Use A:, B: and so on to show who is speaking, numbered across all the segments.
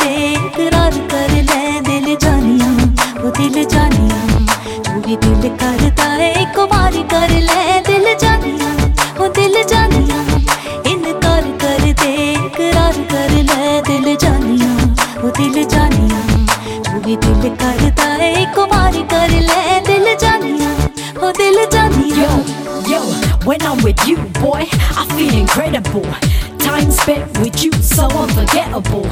A: दे इकरार कर ले दिल जानिया वो दिल जानिया। जो भी दिल करता है एक बार कर ले दिल जानिया वो दिल जानिया। इनकार कर दे इकरार कर ले दिल जानिया वो दिल जानिया। जो भी दिल करता है एक बार कर ले दिल जानिया वो दिल जानिया।
B: Yo, yo, when I'm with you boy I feel incredible. Time spent with you so unforgettable.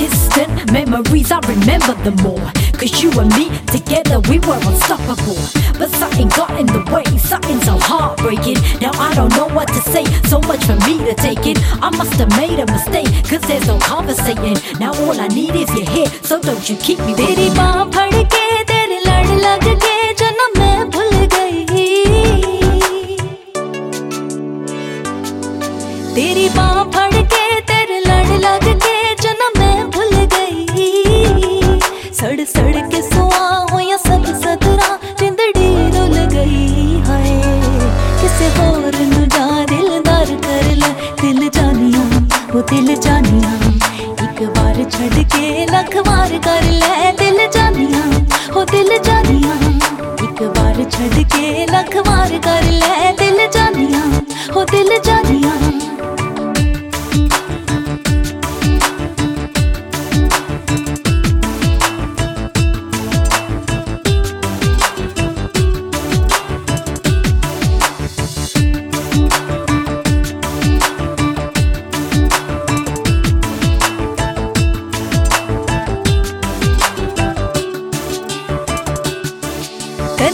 B: Distant memories, I remember them more. Cause you and me together, we were unstoppable. But something got in the way, something so heartbreaking. Now I don't know what to say, so much for me to take it. I must have made a mistake, cause there's no conversating. Now all I need is your here, so don't you keep me
A: तेरी
B: waiting.
A: बाह फड़ के तेरे लड़ सड़ सड़ जा दिल जानिया दिल जानिया। एक बार छड़ के लख वार कर ले, दिल जानिया हो दिल जानिया। एक बार छड़ के लख वार कर ले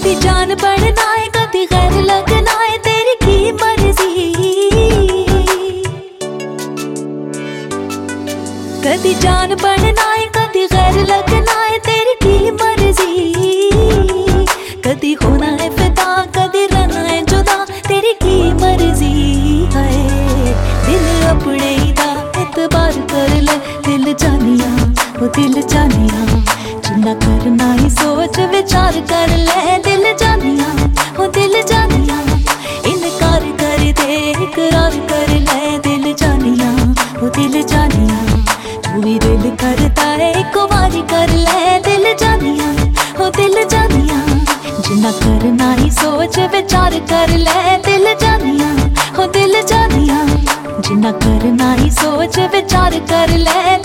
A: कदी जान पड़ना है कदी गैर लगना है तेरी की मर्ज़ी। कदी जान पड़ना है कदी गैर लगना है तेरी की मर्ज़ी। कदी होना है फिदा कदी रहना है जुदा, तेरी की मर्ज़ी है। दिल अपने दा, इतबार कर ले, दिल जानिया, वो दिल जानिया। जिन्ना करना ही सोच, विचार कर ले दिल जानिया वो दिल जानिया। इनकार कर दे, इकरार कर ले दिल जानिया वो दिल जानिया। भी दिल करता है एक बारी कर ले दिल जानिया वो दिल जानिया। जिन्ना करना ही सोच, विचार कर ले दिल जानिया, हो दिल जानिया। जिन्ना करना ही सोच, विचार कर ले